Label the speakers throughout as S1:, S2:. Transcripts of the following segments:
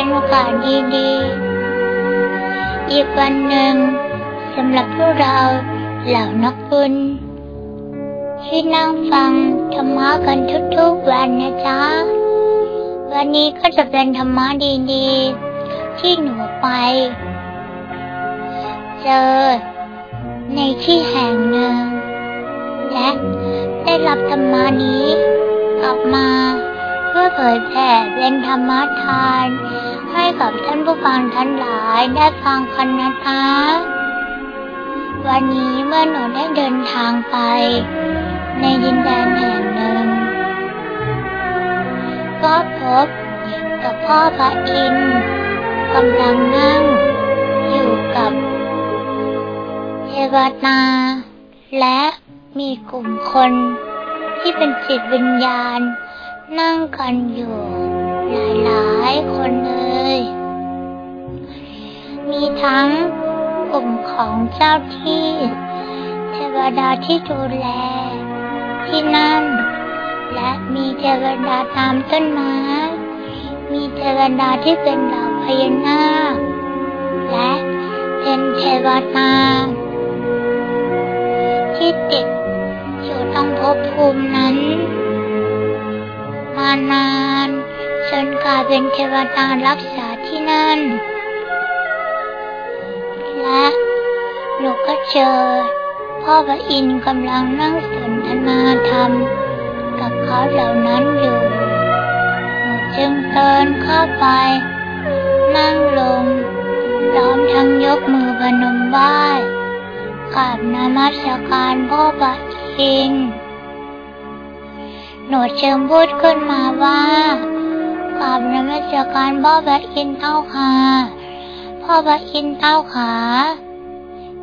S1: เป็นโอกาสดีๆ อีกวันหนึ่งสำหรับพวกเราเหล่านักบุญที่นั่งฟังธรรมะกันทุกๆวันนะจ๊ะ วันนี้ก็จะเป็นธรรมะดีๆ ที่หนูไป เจอ ในที่แห่งหนึ่ง และได้รับธรรมานี้กลับมาเพื่อเผยแผ่เป็นธรรมทาน กับท่านผู้ฟังท่านหลายได้ฟังกันนะคะ วันนี้เมื่อหนูได้เดินทางไป ในดินแดนแห่งหนึ่งก็พบกับพ่อพระอินทร์กำลังนั่ง อยู่กับเทวตาและมีกลุ่มคนที่เป็นจิตวิญญาณ นั่งกันอยู่หลายๆคนเลย มีทั้งกลุ่มของเจ้าที่ เทวดาที่ดูแล ที่นั่น และมีเทวดาตามต้นไม้ มีเทวดาที่เป็นเหล่าพญานาค และเป็นเทวดาที่ติดอยู่ตรงภพภูมินั้น มานานจนกลายเป็นเทวดารักษาที่นั่น หนูก็เจอ พ่อพระอินทร์กำลังนั่งสนทนาธรรม กับเขาเหล่านั้นอยู่ หนูจึงเดินเข้าไป นั่งลงพร้อมทั้งยกมือพนมไหว้กราบนมัสการพ่อพระอินทร์หนูจึงพูดขึ้นมาว่ากราบนมัสการพ่อพระอินทร์เต้าค่ะพ่อพระอินทร์เต้าขา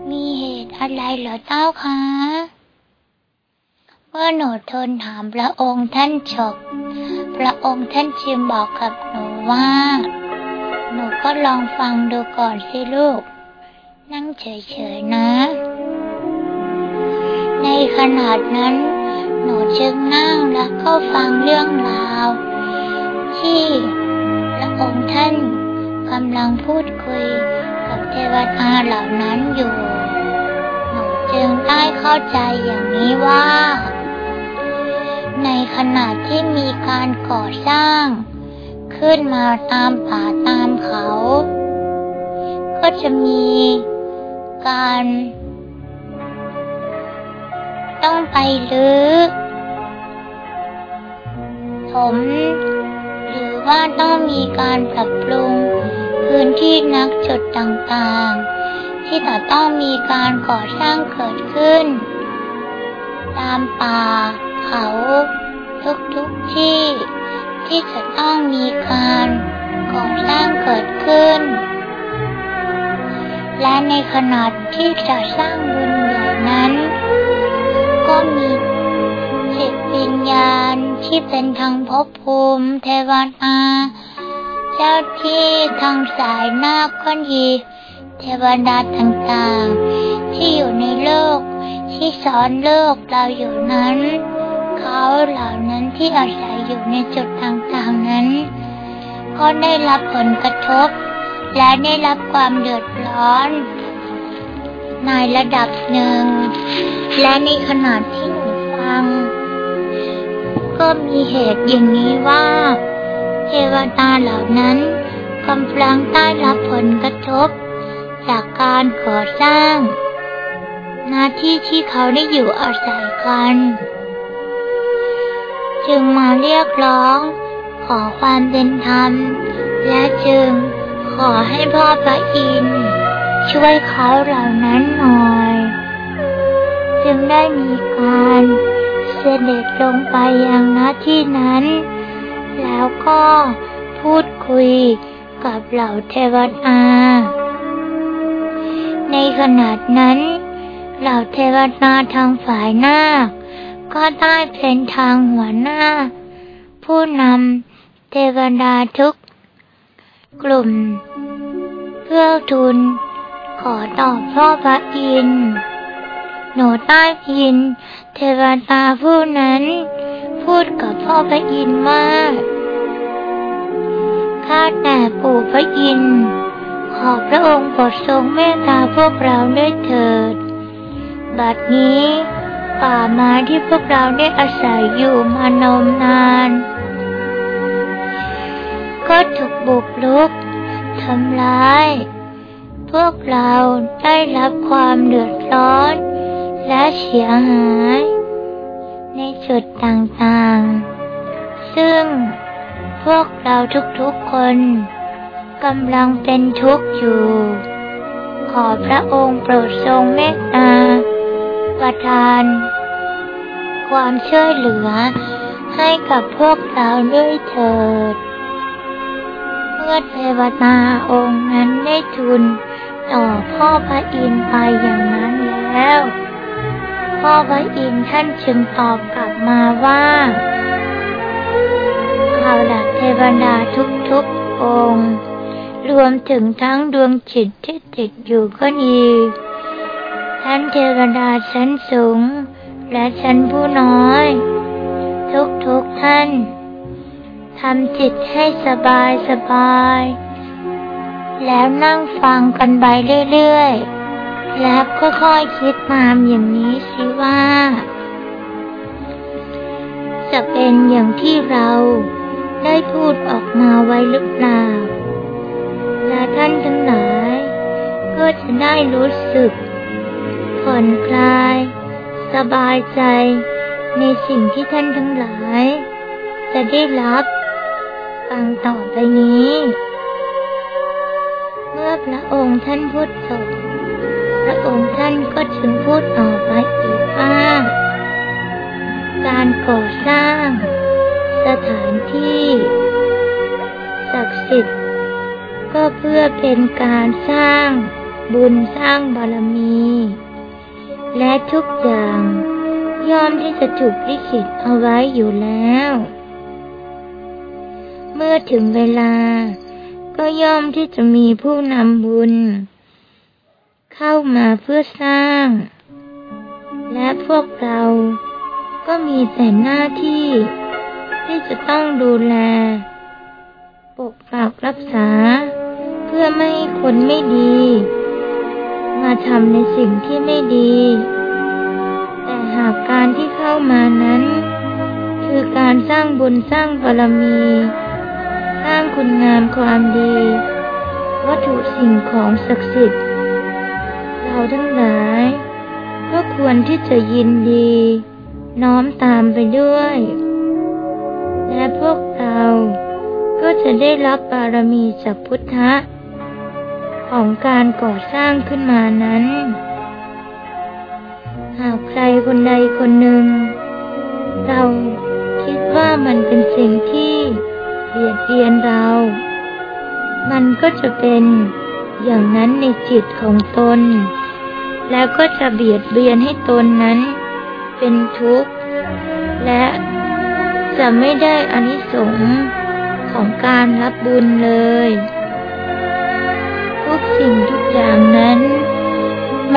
S1: มีเหตุอะไรเหรอเต้าคะเมื่อหนูทูลถามพระองค์ท่านจบพระองค์ท่านจึงบอกกับหนูว่า หนูก็ลองฟังดูก่อนสิลูก นั่งเฉยๆนะ ในขนาดนั้น หนูจึงนั่งและก็ฟังเรื่องราว ที่พระองค์ท่านกำลังพูดคุยกับเทวดาเหล่านั้นอยู่ จึงได้เข้าใจอย่างนี้ว่า ในขณะที่มีการก่อสร้าง ขึ้นมาตามป่าตามเขา ก็จะมีการ ต้องไปรื้อถมหรือว่าต้องมีการปรับปรุงพื้นที่นักจุดต่างๆ ที่จะต้องมีการก่อสร้างเกิดขึ้น ตามป่า เขาทุกๆที่ ที่จะต้องมีการก่อสร้างเกิดขึ้น และในขณะที่จะสร้างบุญใหญ่นั้น ก็มีจิตวิญญาณที่เป็นทางภพภูมิเทวดาเจ้าที่ทางสายนาคก็ดี เทวดาต่างๆ ที่อยู่ในโลก ที่สอนโลกเราอยู่นั้น เขาเหล่านั้นที่อาศัยอยู่ในจุดต่างๆนั้น ก็ได้รับผลกระทบ และได้รับความเดือดร้อน ในระดับหนึ่ง และในขณะที่หนูฟัง ก็มีเหตุอย่างนี้ว่า เทวดาเหล่านั้นกำลังได้รับผลกระทบ จากการก่อสร้างหน้าที่ที่เขาได้อยู่อาศัยกัน จึงมาเรียกร้อง ขอความเป็นธรรม และจึงขอให้พ่อพระอินทร์ช่วยเขาเหล่านั้นหน่อย จึงได้มีการเสด็จลงไปยังหน้าที่นั้น แล้วก็พูดคุยกับเหล่าเทวดา ในขณะนั้น เหล่าเทวดาทางฝ่ายนาคก็ได้เป็นทางหัวหน้า ผู้นำเทวดาทุกกลุ่ม เพื่อทุน ขอตอบพ่อพระอินทร์หนูได้ยิน เทวดาผู้นั้นพพูดกับพ่อพระอินทร์ว่าข้าแต่ปู่พระอินทร์ ขอพระองค์โปรดทรงเมตตาพวกเราด้วยเถิด บัดนี้ป่าไม้ที่พวกเราได้อาศัยอยู่มานมนาน ก็ถูกบุกรุกทำร้าย พวกเราได้รับความเดือดร้อน และเสียหาย ในจุดต่างๆ ซึ่งพวกเราทุกๆคน กำลังเป็นทุกข์อยู่ ขอพระองค์โปรดทรงเมตตา ประทาน ความช่วยเหลือให้กับพวกเราด้วยเถิด เมื่อเทวตาองค์นั้นได้ทูลต่อพ่อพระอินทร์ไปอย่างนั้นแล้ว พ่อพระอินทร์ท่านจึงตอบกลับมาว่าเอาละเทวดาทุกๆองค์ รวมถึงทั้งดวงจิตที่ติดอยู่ก็ดีท่านเทวดาชั้นสูง และชั้นผู้น้อย ทุกๆท่านทำจิตให้สบายสบาย แล้วนั่งฟังกันไปเรื่อยๆ แล้วก็ค่อยคิดตามอย่างนี้สิว่า จะเป็นอย่างที่เราได้พูดออกมาไว้หรือเปล่า และท่านทั้งหลาย ก็จะได้รู้สึก ผ่อนคลาย สบายใจ ในสิ่งที่ท่านทั้งหลาย จะได้รับ ฟังต่อไปนี้ เมื่อพระองค์ท่านพูดจบพระองค์ท่านก็จึงพูดต่อไปอีกว่าการก่อสร้าง สถานที่ศักดิ์สิทธิ์ พื่อเป็นการสร้างบุญสร้างบารมี และทุกอย่างย่อมที่จะถูกลิขิตเอาไว้อยู่แล้ว เมื่อถึงเวลาก็ย่อมที่จะมีผู้นำบุญ เข้ามาเพื่อสร้าง และพวกเราก็มีแต่หน้าที่ ที่จะต้องดูแล ปกปักรักษา คนไม่ดี มาทำในสิ่งที่ไม่ดี แต่หากการที่เข้ามานั้น คือการสร้างบุญสร้างบารมี สร้างคุณงามความดี วัตถุสิ่งของศักดิ์สิทธิ์ เราทั้งหลายก็ควรที่จะยินดี น้อมตามไปด้วย และพวกเราก็จะได้รับบารมีจากพุทธะ ของการก่อสร้างขึ้นมานั้น หากใครคนใดคนหนึ่ง เราคิดว่ามันเป็นสิ่งที่เบียดเบียนเรา มันก็จะเป็นอย่างนั้นในจิตของตน แล้วก็จะเบียดเบียนให้ตนนั้น เป็นทุกข์ และจะไม่ได้อานิสงส์ของการรับบุญเลย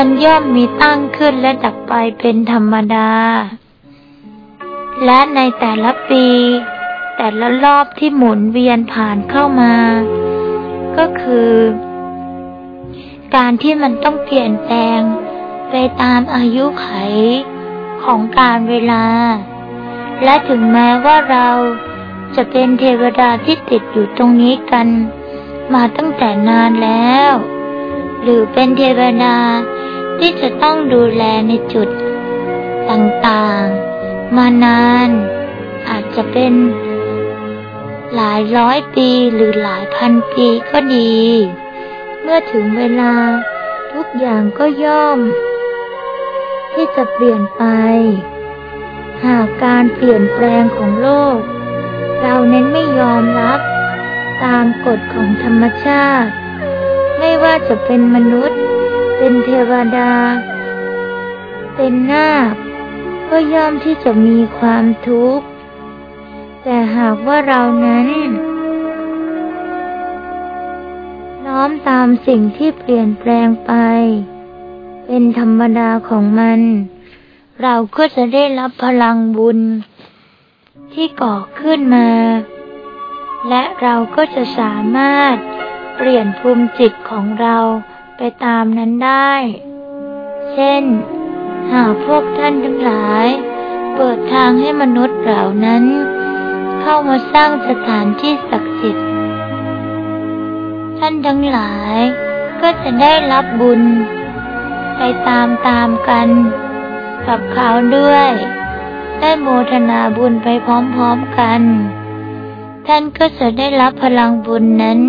S1: มันย่อมมีตั้งขึ้นและดับไปเป็นธรรมดา และในแต่ละปี แต่ละรอบที่หมุนเวียนผ่านเข้ามา ก็คือ การที่มันต้องเปลี่ยนแปลงไปตามอายุไขของการเวลา และถึงแม้ว่าเราจะเป็นเทวดาที่ติดอยู่ตรงนี้กัน มาตั้งแต่นานแล้ว หรือเป็นเทวดา ที่จะต้องดูแลในจุดต่างๆ มานาน อาจจะเป็นหลายร้อยปีหรือหลายพันปีก็ดี เมื่อถึงเวลาทุกอย่างก็ย่อม ที่จะเปลี่ยนไป หากการเปลี่ยนแปลงของโลก เราเน้นไม่ยอมรับ ตามกฎของธรรมชาติ ไม่ว่าจะเป็นมนุษย์ เป็นเทวดา เป็นนาคก็ย่อมที่จะมีความทุกข์ แต่หากว่าเรานั้น น้อมตามสิ่งที่เปลี่ยนแปลงไป เป็นธรรมดาของมัน เราก็จะได้รับพลังบุญ ที่ก่อขึ้นมา และเราก็จะสามารถเปลี่ยนภูมิจิตของเรา ไปตามนั้นได้ เช่น หากพวกท่านทั้งหลาย เปิดทางให้มนุษย์เหล่านั้น เข้ามาสร้างสถานที่ศักดิ์สิทธิ์ ท่านทั้งหลายก็จะได้รับบุญ ไปตามตามกัน กับเขาด้วย ได้โมทนาบุญไปพร้อมๆกัน ท่านก็จะได้รับพลังบุญนั้น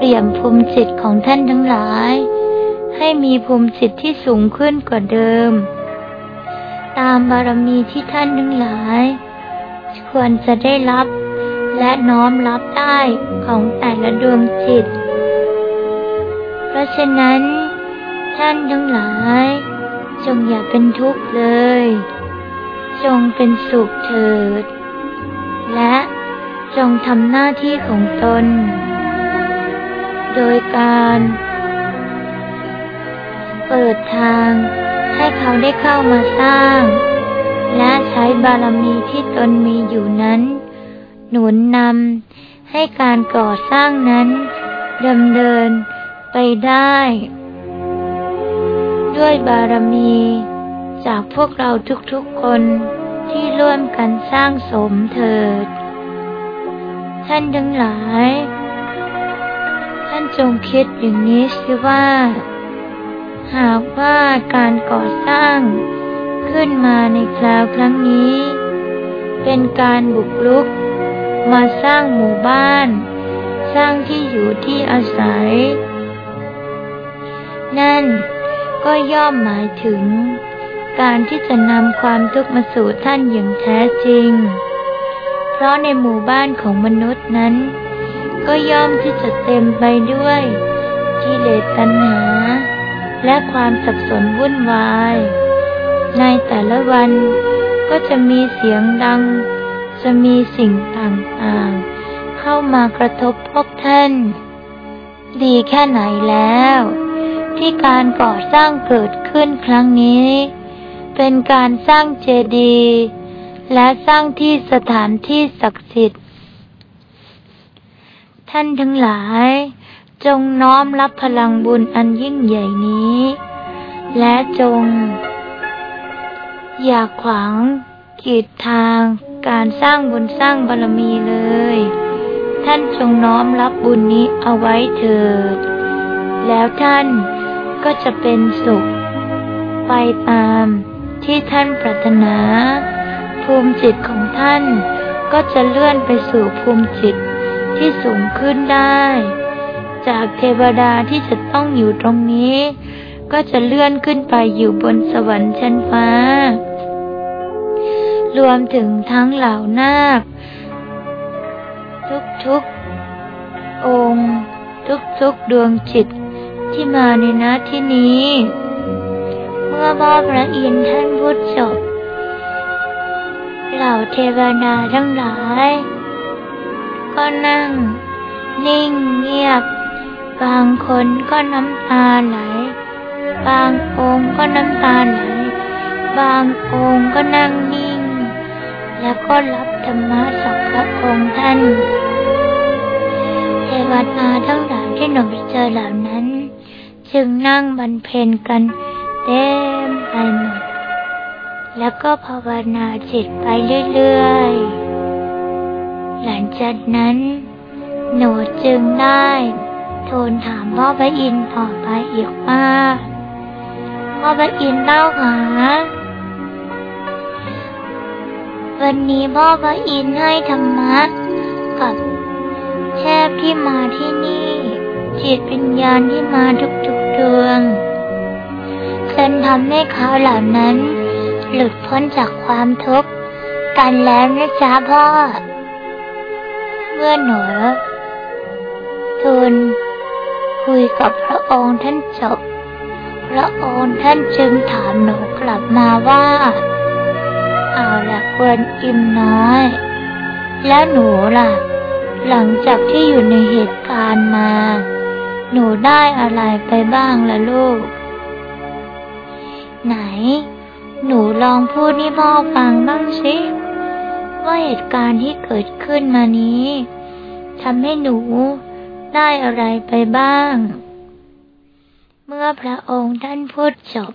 S1: เปลี่ยนภูมิจิตของท่านทั้งหลาย ให้มีภูมิจิตที่สูงขึ้นกว่าเดิม ตามบารมีที่ท่านทั้งหลาย ควรจะได้รับและน้อมรับได้ของแต่ละดวงจิต เพราะฉะนั้น ท่านทั้งหลาย จงอย่าเป็นทุกข์เลย จงเป็นสุขเถิด และจงทำหน้าที่ของตน โดยการ เปิดทางให้เขาได้เข้ามาสร้าง และใช้บารมีที่ตนมีอยู่นั้น หนุนนำให้การก่อสร้างนั้นดำเนินไปได้ ด้วยบารมี จากพวกเราทุกๆคนที่ร่วมกันสร้างสมเถิด ท่านทั้งหลาย จงคิดอย่างนี้สิว่า หากว่าการก่อสร้างขึ้นมาในคราวครั้งนี้ เป็นการบุกรุก มาสร้างหมู่บ้าน สร้างที่อยู่ที่อาศัย นั่นก็ย่อมหมายถึง การที่จะนำความทุกข์มาสู่ท่านอย่างแท้จริง เพราะในหมู่บ้านของมนุษย์นั้น ก็ย่อมที่จะเต็มไปด้วยกิเลสตัณหา และความสับสนวุ่นวาย ในแต่ละวันก็จะมีเสียงดัง จะมีสิ่งต่างๆ เข้ามากระทบพวกท่าน ดีแค่ไหนแล้ว ที่การก่อสร้างเกิดขึ้นครั้งนี้ เป็นการสร้างเจดีย์และสร้างที่สถานที่ศักดิ์สิทธิ์ ท่านทั้งหลาย จงน้อมรับพลังบุญอันยิ่งใหญ่นี้ และจง อย่าขวางกีดทางการสร้างบุญสร้างบารมีเลย ท่านจงน้อมรับบุญนี้เอาไว้เถิด แล้วท่านก็จะเป็นสุข ไปตามที่ท่านปรารถนา ภูมิจิตของท่านก็จะเลื่อนไปสู่ภูมิจิต ที่สูงขึ้นได้ จากเทวดาที่จะต้องอยู่ตรงนี้ ก็จะเลื่อนขึ้นไปอยู่บนสวรรค์ชั้นฟ้า รวมถึงทั้งเหล่านาค ทุกๆ องค์ ทุกๆ ดวงจิตที่มาในนาที่นี้ เมื่อพ่อพระอินทร์ท่านพูดจบเหล่าเทวดาทั้งหลาย ก็นั่ง นิ่งเงียบ บางคนก็น้ำตาไหล บางองค์ก็น้ำตาไหล บางองค์ก็นั่งนิ่ง แล้วก็รับธรรมะจากพระองค์ท่านเทวดาทั้งหลายที่หนูไปเจอเหล่านั้น จึงนั่งบรรเพนกันเต็มไปหมดแล้วก็ภาวนาจิตไปเรื่อยๆ หลังจากนั้น หนูจึงได้ทูลถามพ่อพระอินทร์ต่อไปอีกว่าพ่อพระอินทร์เล่าหา วันนี้พ่อพระอินทร์ให้ธรรมะกับแทบที่มาที่นี่ จิตวิญญาณที่มาทุกๆดวงจนทำให้เขาเหล่านั้น หลุดพ้นจากความทุกข์กันแล้วนะจ๊ะพ่อ มื่อหนูทูลคุยกับพระองค์ท่านจบ พระองค์ท่านจึงถามหนูกลับมาว่า เอาละควรอิ่มน้อย แล้วหนูล่ะ หลังจากที่อยู่ในเหตุการณ์มา หนูได้อะไรไปบ้างล่ะลูก ไหน หนูลองพูดให้พ่อฟังบ้างสิ ว่าเหตุการณ์ที่เกิดขึ้นมานี้ทำให้หนูได้อะไรไปบ้าง เมื่อพระองค์ท่านพูดจบ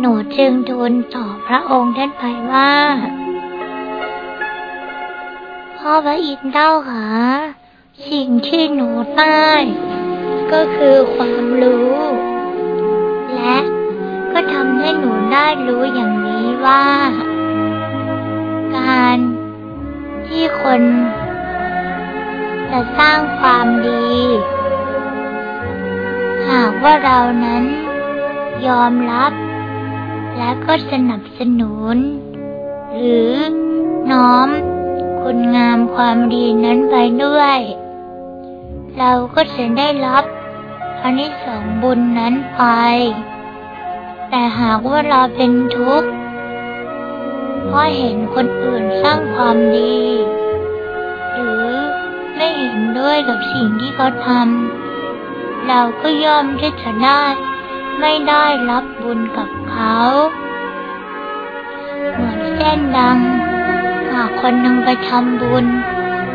S1: หนูจึงทูลต่อพระองค์ท่านไปว่า พ่อพระอินทร์เจ้าค่ะสิ่งที่หนูได้ก็คือความรู้ และก็ทำให้หนูได้รู้อย่างนี้ว่า การที่คนจะสร้างความดี หากว่าเรานั้นยอมรับ และก็สนับสนุน หรือน้อมคุณงามความดีนั้นไปด้วย เราก็จะได้รับอานิสงส์บุญนั้นไป แต่หากว่าเราเป็นทุกข์ เพราะเห็นคนอื่นสร้างความดี หรือไม่เห็นด้วยกับสิ่งที่เขาทำเราก็ย่อมที่จะได้ไม่ได้รับบุญกับเขา เหมือนเส้นดังหากคนหนึ่งไปทำบุญ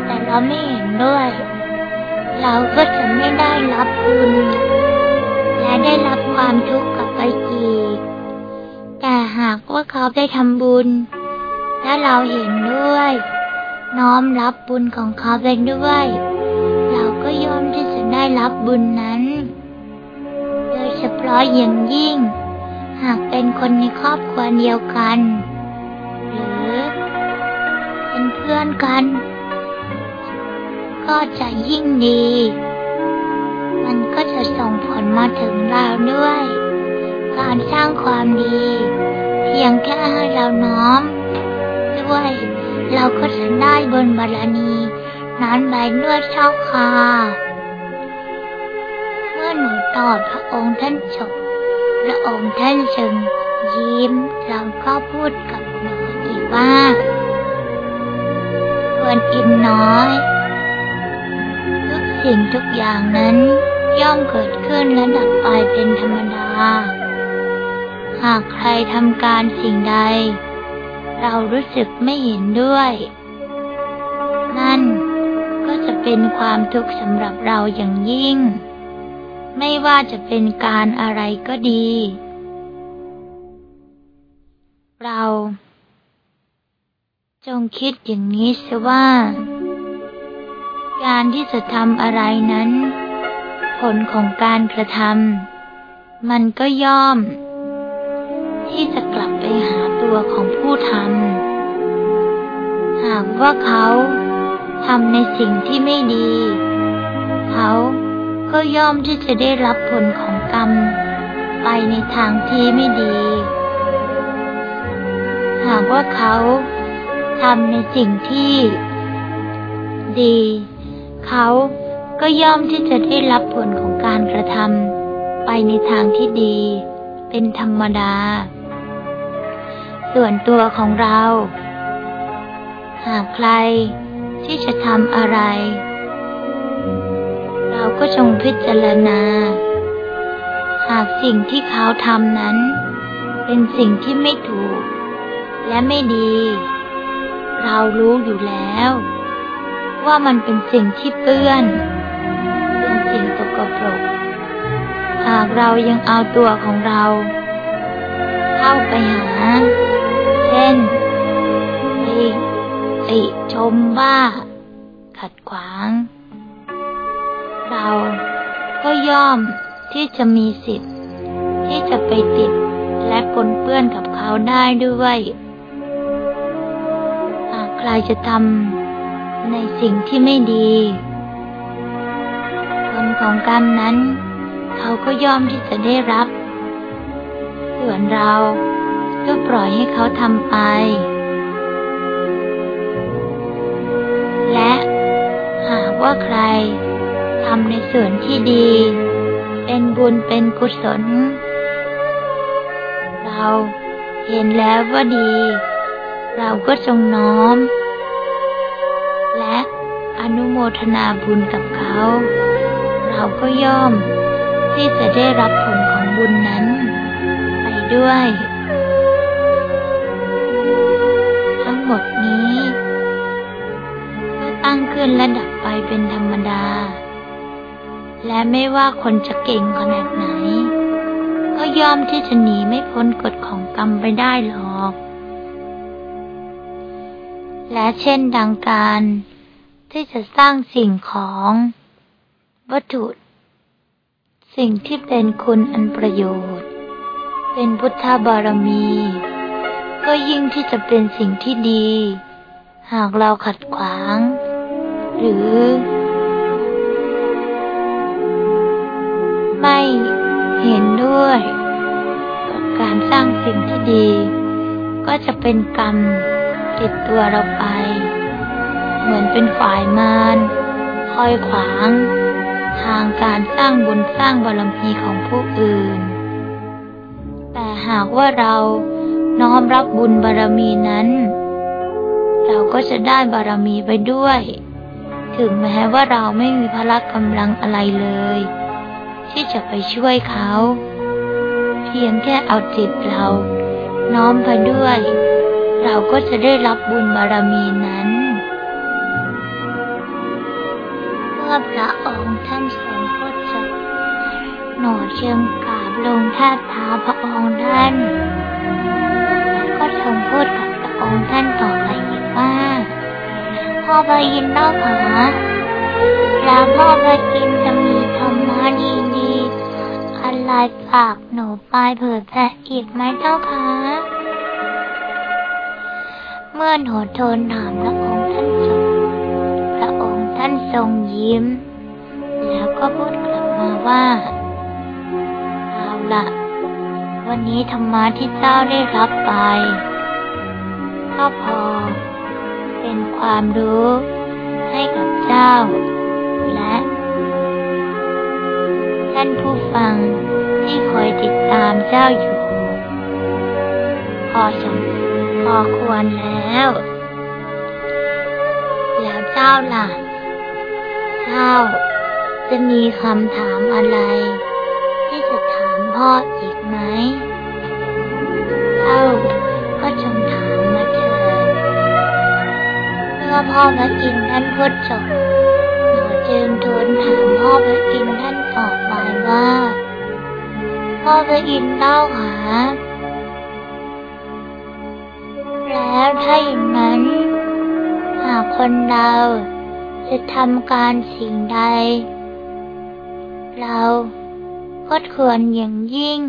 S1: แต่เราไม่เห็นด้วย เราก็จะไม่ได้รับบุญ และได้รับความทุกข์กลับไปอีกแต่หากว่าเขาได้ทำบุญ และเราเห็นด้วย น้อมรับบุญของเขาไปด้วย เราก็ยอมที่จะได้รับบุญนั้น โดยเฉพาะอย่างยิ่ง หากเป็นคนในครอบครัวเดียวกัน หรือเป็นเพื่อนกัน ก็จะยิ่งดี มันก็จะส่งผลมาถึงเราด้วย การสร้างความดี เพียงแค่ให้เราน้อม ด้วย เราก็จะได้บนบารมีนั้นไปด้วยเจ้าค่ะ เมื่อหนูตอบพระองค์ท่านจบพระองค์ท่านจึงยิ้มแล้วก็พูดกับหนูอีกว่าควรอิ่มน้อย ทุกสิ่งทุกอย่างนั้นย่อมเกิดขึ้นและดับไปเป็นธรรมดา หากใครทำการสิ่งใด เรารู้สึกไม่เห็นด้วย นั่นก็จะเป็นความทุกข์สำหรับเราอย่างยิ่ง ไม่ว่าจะเป็นการอะไรก็ดี เรา จงคิดอย่างนี้สว่า การที่จะทำอะไรนั้น ผลของการกระทำมันก็ย่อม ที่จะ ตัวของผู้ทำหากว่าเขาทำในสิ่งที่ไม่ดี เขาก็ย่อมที่จะได้รับผลของกรรม ไปในทางที่ไม่ดี หากว่าเขาทำในสิ่งที่ ดี เขาก็ย่อมที่จะได้รับผลของการกระทำไปในทางที่ดี เป็นธรรมดา ส่วนตัวของเรา หากใครที่จะทำอะไร เราก็จงพิจารณา หากสิ่งที่เขาทำนั้น เป็นสิ่งที่ไม่ถูก และไม่ดี เรารู้อยู่แล้ว ว่ามันเป็นสิ่งที่เปื้อน เป็นสิ่งตกปรกหากเรายังเอาตัวของเรา เข้าไปหา ช่นไปติชมว่า ขัดขวาง เราก็ย่อมที่จะมีสิทธิ์ ที่จะไปติดและปนเปื้อนกับเขาได้ด้วยหากใครจะทำในสิ่งที่ไม่ดีผลของกรรมนั้น เขาก็ย่อมที่จะได้รับ ส่วนเรา ก็ปล่อยให้เขาทำไป และหากว่าใครทำในส่วนที่ดี เป็นบุญเป็นกุศล เราเห็นแล้วว่าดี เราก็จงน้อม และอนุโมทนาบุญกับเขา เราก็ย่อมที่จะได้รับผลของบุญนั้น ไปด้วย นแะดับไปเป็นธรรมดา และไม่ว่าคนจะเก่งขนาดไหน ก็ยอมที่จะหนีไม่พ้นกฎของกรรมไปได้หรอก และเช่นดังการที่จะสร้างสิ่งของ วัตถุ สิ่งที่เป็นคุณอันประโยชน์ เป็นพุทธบารมี ก็ยิ่งที่จะเป็นสิ่งที่ดี หากเราขัดขวาง หรือ ไม่เห็นด้วยกับการสร้างสิ่งที่ดี ก็จะเป็นกรรมติดตัวเราไป เหมือนเป็นฝ่ายมารคอยขวาง ทางการสร้างบุญสร้างบารมีของผู้อื่น แต่หากว่าเราน้อมรับบุญบารมีนั้น เราก็จะได้บารมีไปด้วย ถึงแม้ว่าเราไม่มีพละกำลังอะไรเลย ที่จะไปช่วยเขา เพียงแค่เอาจิตเรา น้อมไปด้วย เราก็จะได้รับบุญบารมีนั้น เมื่อพระองค์ท่านทรงพูดจบหนูจึงกราบลงแทบเท้าพระองค์ท่านแล้วก็ทรงพูดกับ พ่อพระยินเล่าขาแล้วพ่อพระกินจะมีธรรมะดีๆอะไรฝากหนูไปเผื่อแผ่อีกไหมเจ้าคะเมื่อหนูทูลถามพระองค์ท่านจบพระองค์ท่านทรงยิ้ม แล้วก็พูดกลับมาว่า เอาละวันนี้ธรรมะที่เจ้าได้รับไปก็พอ ความรู้ ให้กับเจ้า และ ท่านผู้ฟังที่คอยติดตามเจ้าอยู่ พอสมพอควรแล้ว แล้วเจ้าล่ะ เจ้าจะมีคำถามอะไร ที่จะถามพ่ออีกไหมเจ้า พ่อพระอินทร์ท่านพูดจบหนูจึงทูลถามพ่อพระอินทร์ท่านต่อไปว่า พ่อพระอินทร์เล่าหา แล้วถ้าอย่างนั้น หากคนเราจะทำการสิ่งใด เราก็ควรอย่างยิ่ง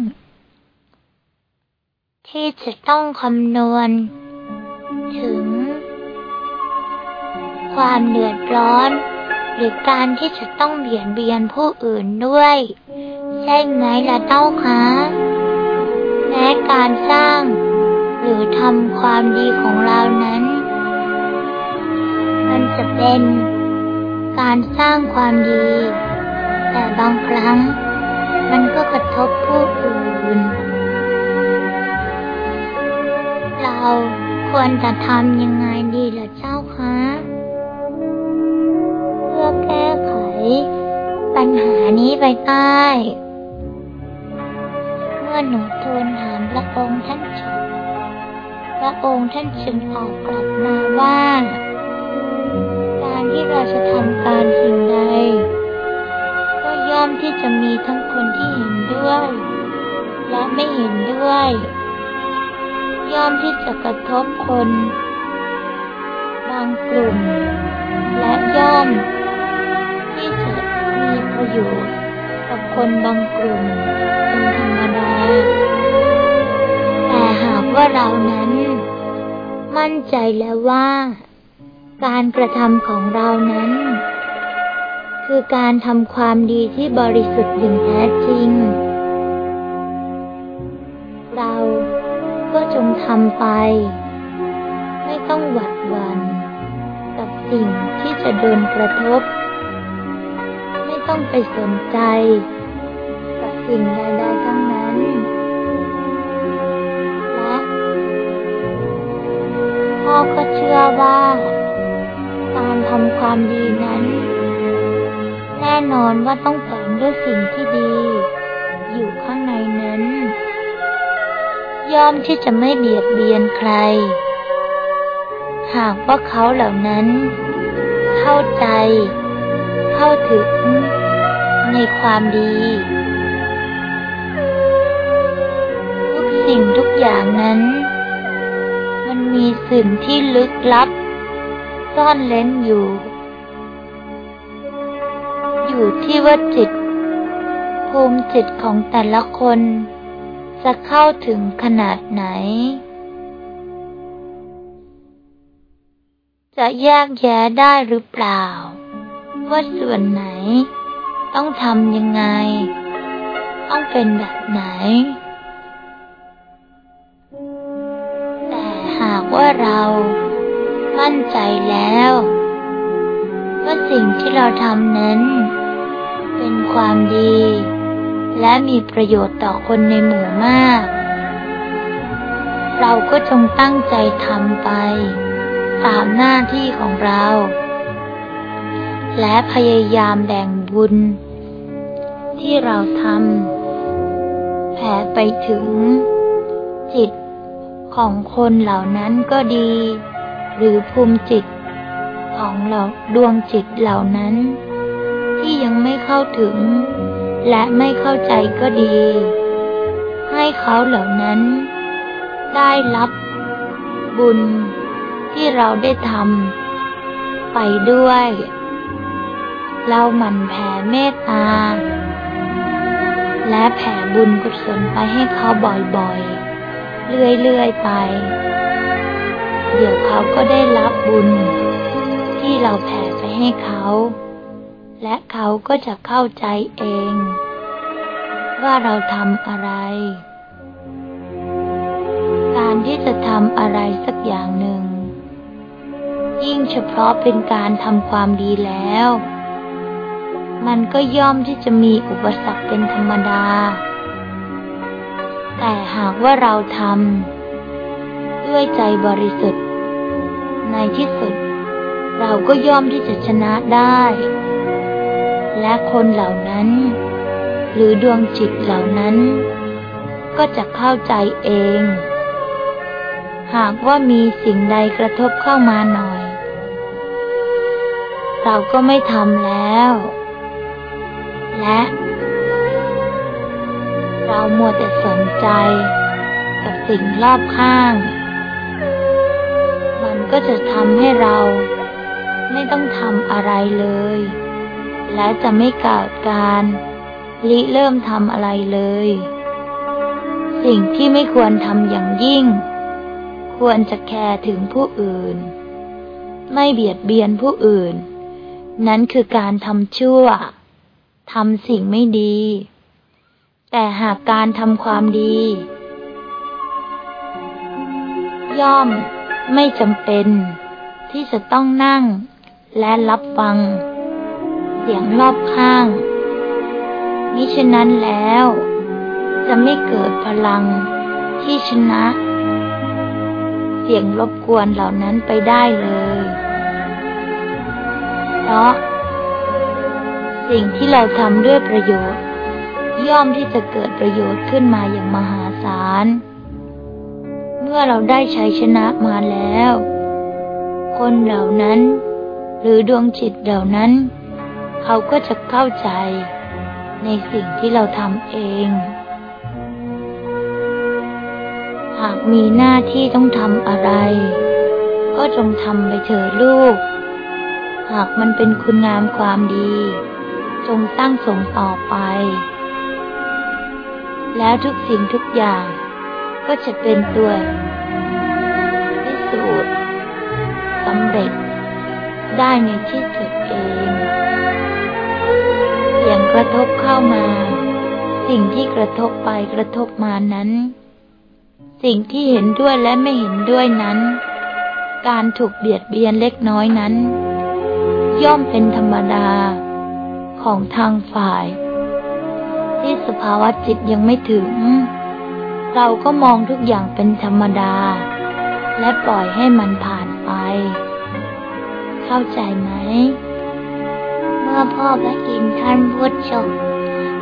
S1: ที่จะต้องคำนวณ ถึง ความเดือดร้อน หรือการที่จะต้องเบียดเบียนผู้อื่นด้วย ใช่ไหมล่ะเต้าคะแม้การสร้าง หรือทำความดีของเรานั้น มันจะเป็นการสร้างความดี แต่บางครั้งมันก็กระทบผู้อื่น เราควรจะทำยังไงดีล่ะเจ้าคะ อแก้ไข ปัญหานี้ไปได้ เมื่อหนูทูลถามพระองค์ท่านจบพระองค์ท่านจึงตอบกลับมาว่า การที่เราจะทำการสิ่งใด ก็ย่อมที่จะมีทั้งคนที่เห็นด้วย และไม่เห็นด้วย ย่อมที่จะกระทบคน บางกลุ่ม และย่อม มีประโยชน์กับคนบางกลุ่มเป็นธรรมดา แต่หากว่าเรานั้น มั่นใจแล้วว่า การกระทำของเรานั้น คือการทำความดีที่บริสุทธิ์อย่างแท้จริง เราก็จงทำไป ไม่ต้องหวัดหวัน่นกับสิ่งที่จะโดนกระทบ ต้องไปสนใจ กับสิ่งใดๆทั้งนั้น และพ่อก็เชื่อว่า การทำความดีนั้น แน่นอนว่าต้องแฝงด้วยสิ่งที่ดี อยู่ข้างในนั้น ยอมที่จะไม่เบียดเบียนใคร หากว่าเขาเหล่านั้น เข้าใจ เข้าถึง ในความดี ทุกสิ่งทุกอย่างนั้น มันมีสิ่งที่ลึกลับ ซ่อนเล้นอยู่ อยู่ที่ว่าจิต ภูมิจิตของแต่ละคน จะเข้าถึงขนาดไหน จะแยกแยะได้หรือเปล่า ว่าส่วนไหน ต้องทำยังไง ต้องเป็นแบบไหน แต่หากว่าเรามั่นใจแล้วว่าสิ่งที่เราทำนั้น เป็นความดี และมีประโยชน์ต่อคนในหมู่มาก เราก็จงตั้งใจทำไป ตามหน้าที่ของเรา และพยายามแบ่ง บุญ ที่เราทำแผ่ไปถึง จิตของคนเหล่านั้นก็ดี หรือภูมิจิต ของเราดวงจิตเหล่านั้น ที่ยังไม่เข้าถึง และไม่เข้าใจก็ดี ให้เขาเหล่านั้น ได้รับบุญที่เราได้ทำไปด้วย เราหมั่นแผ่เมตตา และแผ่บุญกุศลไปให้เขาบ่อยๆ เรื่อยๆไป เดี๋ยวเขาก็ได้รับบุญ ที่เราแผ่ไปให้เขา และเขาก็จะเข้าใจเอง ว่าเราทำอะไร การที่จะทำอะไรสักอย่างหนึ่ง ยิ่งเฉพาะเป็นการทำความดีแล้ว มันก็ย่อมที่จะมีอุปสรรคเป็นธรรมดา แต่หากว่าเราทำด้วยใจบริสุทธิ์ ในที่สุด เราก็ย่อมที่จะชนะได้ และคนเหล่านั้น หรือดวงจิตเหล่านั้น ก็จะเข้าใจเอง หากว่ามีสิ่งใดกระทบเข้ามาหน่อย เราก็ไม่ทำแล้ว และ เรามัวแต่สนใจ กับสิ่งรอบข้าง มันก็จะทำให้เรา ไม่ต้องทำอะไรเลย และจะไม่เกิดการริเริ่มทำอะไรเลย สิ่งที่ไม่ควรทำอย่างยิ่ง ควรจะแคร์ถึงผู้อื่น ไม่เบียดเบียนผู้อื่น นั้นคือการทำชั่ว ทำสิ่งไม่ดี แต่หากการทำความดี ย่อมไม่จำเป็น ที่จะต้องนั่งและรับฟัง เสียงรอบข้างมิฉะนั้นแล้ว จะไม่เกิดพลังที่ชนะ เสียงรบกวนเหล่านั้นไปได้เลย เพราะ สิ่งที่เราทำด้วยประโยชน์ ย่อมที่จะเกิดประโยชน์ขึ้นมาอย่างมหาศาล เมื่อเราได้ชัยชนะมาแล้ว คนเหล่านั้น หรือดวงจิตเหล่านั้น เขาก็จะเข้าใจในสิ่งที่เราทำเอง หากมีหน้าที่ต้องทำอะไร ก็จงทำไปเถิดลูก หากมันเป็นคุณงามความดี จงตั้งสงต่อไป แล้วทุกสิ่งทุกอย่างก็จะเป็นตัวพิสูจน์สำเร็จได้ในที่สุดเองเสียงกระทบเข้ามา สิ่งที่กระทบไปกระทบมานั้น สิ่งที่เห็นด้วยและไม่เห็นด้วยนั้น การถูกเบียดเบียนเล็กน้อยนั้น ย่อมเป็นธรรมดา ของทางฝ่าย ที่สภาวะจิตยังไม่ถึง เราก็มองทุกอย่างเป็นธรรมดา และปล่อยให้มันผ่านไป เข้าใจไหม เมื่อพ่อพระอินทร์ท่านพูดจบ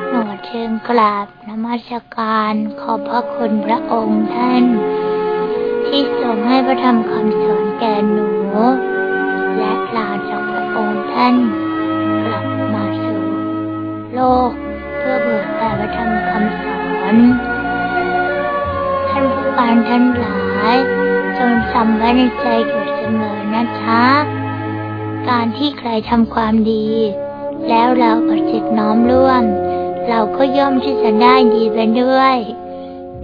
S1: หนูเชิญกราบนมัสการขอบพระคุณพระองค์ท่าน ที่ทรงให้พระธรรมคำสอนแก่หนู และลาจากพระองค์ท่าน โลก เพื่อเผยแผ่พระธรรมคำสอนท่านผู้ฟังท่านหลายจงจำไว้ในใจอยู่เสมอนะคะ การที่ใครทำความดี แล้วเราเอาจิตน้อมร่วม เราก็ย่อมที่จะได้ดีไปด้วย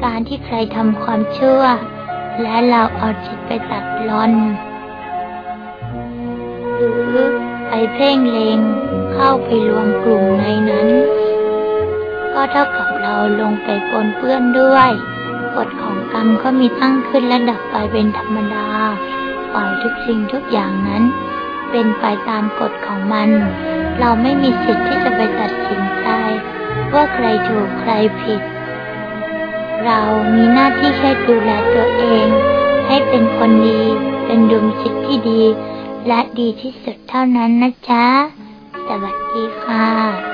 S1: การที่ใครทำความชั่ว และเราเอาจิตไปตัดรอนหรือไปเพ่งเลง เข้าไปรวมกลุ่มในนั้น ก็เท่ากับเราลงไปปนเปื้อนด้วยกฎของกรรมก็มีตั้งขึ้นและดับไปเป็นธรรมดา ปล่อยทุกสิ่งทุกอย่างนั้น เป็นไปตามกฎของมัน เราไม่มีสิทธิ์ที่จะไปตัดสินใจ ว่าใครถูกใครผิด เรามีหน้าที่แค่ดูแลตัวเอง ให้เป็นคนดี เป็นดวงจิตที่ดี และดีที่สุดเท่านั้นนะจ๊ะ สวัสดีค่ะ